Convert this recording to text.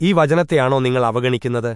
ഈ വചനത്തെയാണോ നിങ്ങൾ അവഗണിക്കുന്നത്?